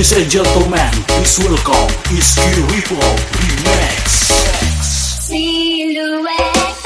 Ladies and gentlemen, please welcome Iski Ripple Remix. Silhouette.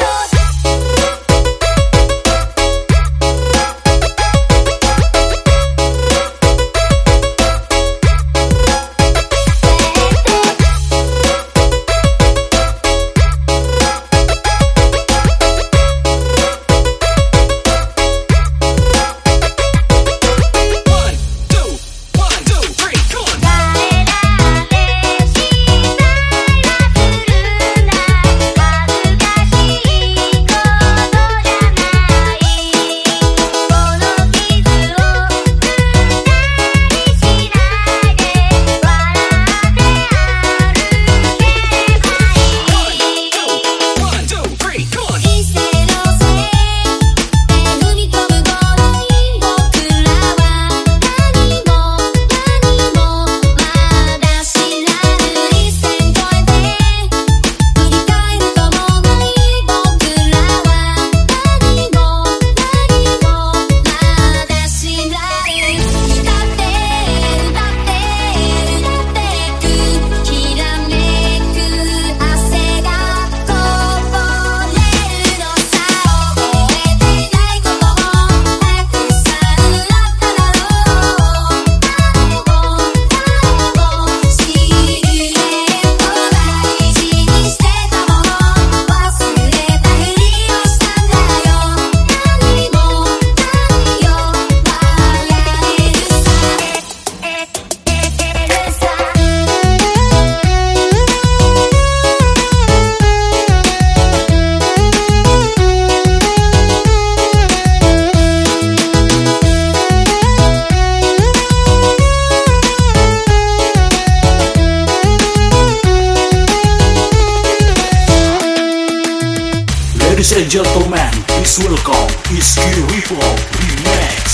Ladies and gentlemen, please welcome Iski Ripple Remix.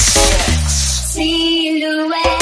Silhouette.